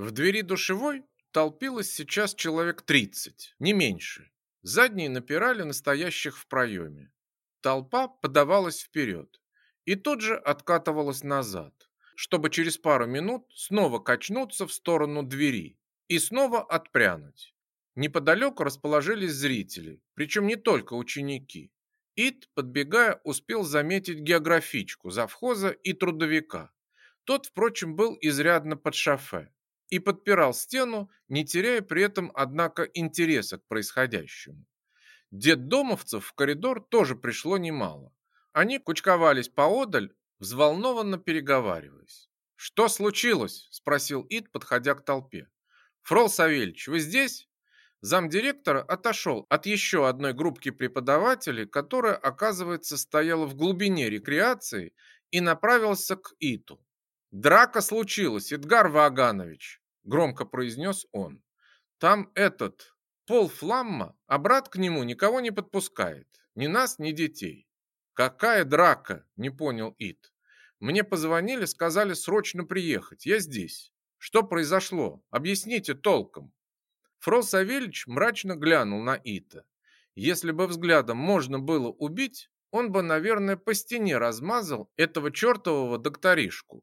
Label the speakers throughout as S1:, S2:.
S1: В двери душевой толпилось сейчас человек 30, не меньше. Задние напирали настоящих в проеме. Толпа подавалась вперед и тут же откатывалась назад, чтобы через пару минут снова качнуться в сторону двери и снова отпрянуть. Неподалеку расположились зрители, причем не только ученики. Ит, подбегая, успел заметить географичку, завхоза и трудовика. Тот, впрочем, был изрядно под шофе и подпирал стену, не теряя при этом, однако, интереса к происходящему. Детдомовцев в коридор тоже пришло немало. Они кучковались поодаль, взволнованно переговариваясь. «Что случилось?» – спросил Ид, подходя к толпе. «Фрол Савельевич, вы здесь?» Замдиректора отошел от еще одной группки преподавателей, которая, оказывается, стояла в глубине рекреации, и направился к Иту. «Драка случилась, Эдгар Ваганович», — громко произнес он. «Там этот, Пол Фламма, а брат к нему никого не подпускает, ни нас, ни детей». «Какая драка?» — не понял Ит. «Мне позвонили, сказали срочно приехать, я здесь. Что произошло? Объясните толком». Фрол Савельич мрачно глянул на Ита. Если бы взглядом можно было убить, он бы, наверное, по стене размазал этого чертового докторишку.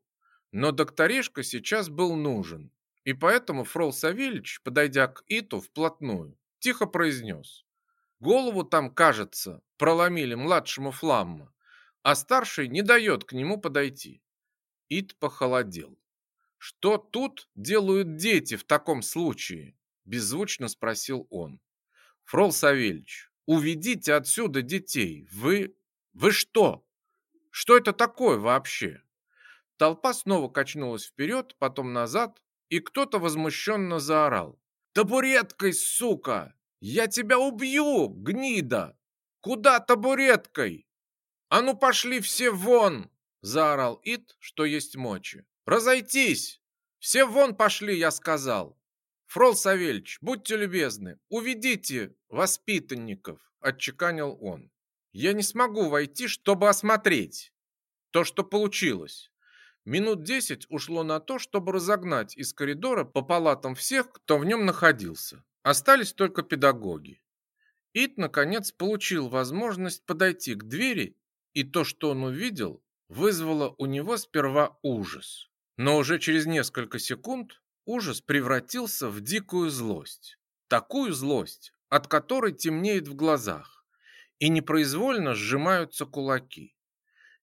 S1: Но докторишка сейчас был нужен, и поэтому Фрол Савельич, подойдя к Иту вплотную, тихо произнес. Голову там, кажется, проломили младшему Фламма, а старший не дает к нему подойти. Ит похолодел. Что тут делают дети в таком случае? Беззвучно спросил он. Фрол Савельич, уведите отсюда детей. Вы... Вы что? Что это такое вообще? Толпа снова качнулась вперед, потом назад, и кто-то возмущенно заорал. «Табуреткой, сука! Я тебя убью, гнида! Куда табуреткой? А ну пошли все вон!» Заорал Ит, что есть мочи. «Разойтись! Все вон пошли, я сказал!» «Фрол Савельич, будьте любезны, уведите воспитанников!» Отчеканил он. «Я не смогу войти, чтобы осмотреть то, что получилось. Минут десять ушло на то, чтобы разогнать из коридора по палатам всех, кто в нем находился. Остались только педагоги. Ит, наконец, получил возможность подойти к двери, и то, что он увидел, вызвало у него сперва ужас. Но уже через несколько секунд ужас превратился в дикую злость. Такую злость, от которой темнеет в глазах, и непроизвольно сжимаются кулаки.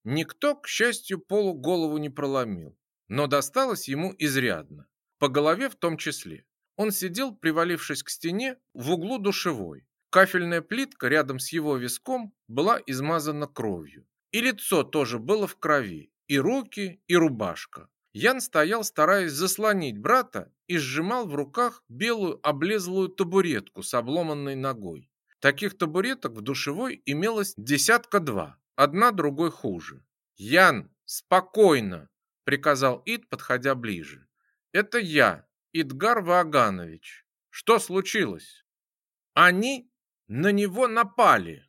S1: Никто, к счастью, Полу голову не проломил, но досталось ему изрядно, по голове в том числе. Он сидел, привалившись к стене, в углу душевой. Кафельная плитка рядом с его виском была измазана кровью. И лицо тоже было в крови, и руки, и рубашка. Ян стоял, стараясь заслонить брата, и сжимал в руках белую облезлую табуретку с обломанной ногой. Таких табуреток в душевой имелось десятка два, Одна другой хуже. «Ян, спокойно!» – приказал Ид, подходя ближе. «Это я, Идгар Ваганович. Что случилось?» «Они на него напали!»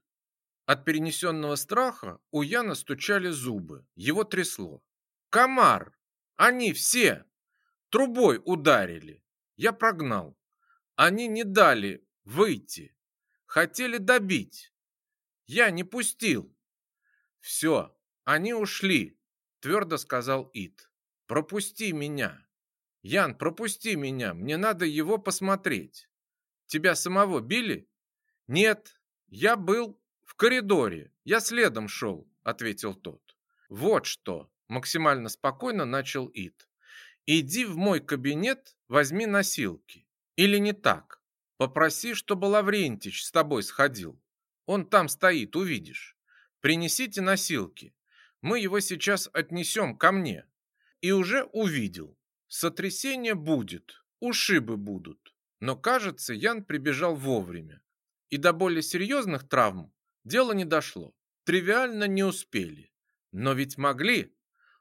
S1: От перенесенного страха у Яна стучали зубы, его трясло. «Комар! Они все! Трубой ударили! Я прогнал. Они не дали выйти. Хотели добить. Я не пустил. «Все, они ушли», – твердо сказал Ит. «Пропусти меня. Ян, пропусти меня, мне надо его посмотреть. Тебя самого били?» «Нет, я был в коридоре, я следом шел», – ответил тот. «Вот что», – максимально спокойно начал Ит. «Иди в мой кабинет, возьми носилки. Или не так. Попроси, чтобы Лаврентич с тобой сходил. Он там стоит, увидишь. Принесите носилки. Мы его сейчас отнесем ко мне. И уже увидел. Сотрясение будет, ушибы будут. Но, кажется, Ян прибежал вовремя. И до более серьезных травм дело не дошло. Тривиально не успели. Но ведь могли.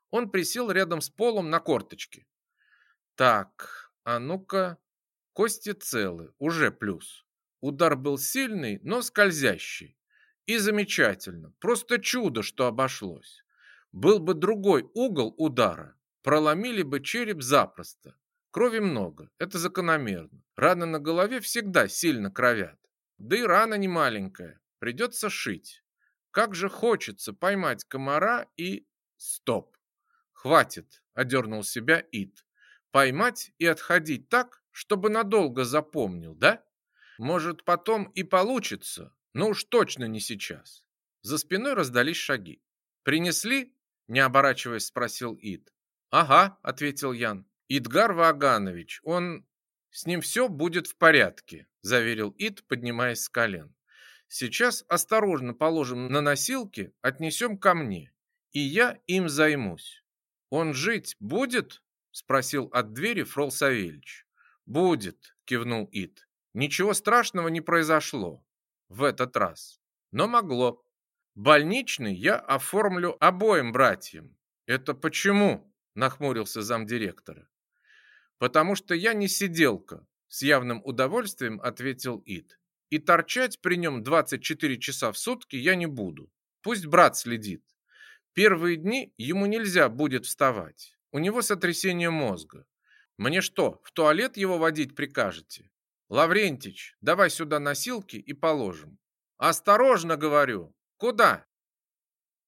S1: Он присел рядом с полом на корточке. Так, а ну-ка. Кости целы, уже плюс. Удар был сильный, но скользящий. И замечательно, просто чудо, что обошлось. Был бы другой угол удара, проломили бы череп запросто. Крови много, это закономерно. Раны на голове всегда сильно кровят. Да и рана не маленькая, придется шить. Как же хочется поймать комара и... Стоп! Хватит, одернул себя Ит. Поймать и отходить так, чтобы надолго запомнил, да? Может, потом и получится, но уж точно не сейчас. За спиной раздались шаги. «Принесли?» – не оборачиваясь, спросил Ид. «Ага», – ответил Ян. «Идгар Ваганович, он... С ним все будет в порядке», – заверил Ид, поднимаясь с колен. «Сейчас осторожно положим на носилки, отнесем ко мне, и я им займусь». «Он жить будет?» – спросил от двери Фрол Савельич. «Будет», – кивнул Ид. «Ничего страшного не произошло в этот раз, но могло. Больничный я оформлю обоим братьям. Это почему? Нахмурился замдиректора. Потому что я не сиделка, с явным удовольствием ответил Ит. И торчать при нем 24 часа в сутки я не буду. Пусть брат следит. Первые дни ему нельзя будет вставать. У него сотрясение мозга. Мне что, в туалет его водить прикажете? Лаврентич, давай сюда носилки и положим. Осторожно, говорю. Куда?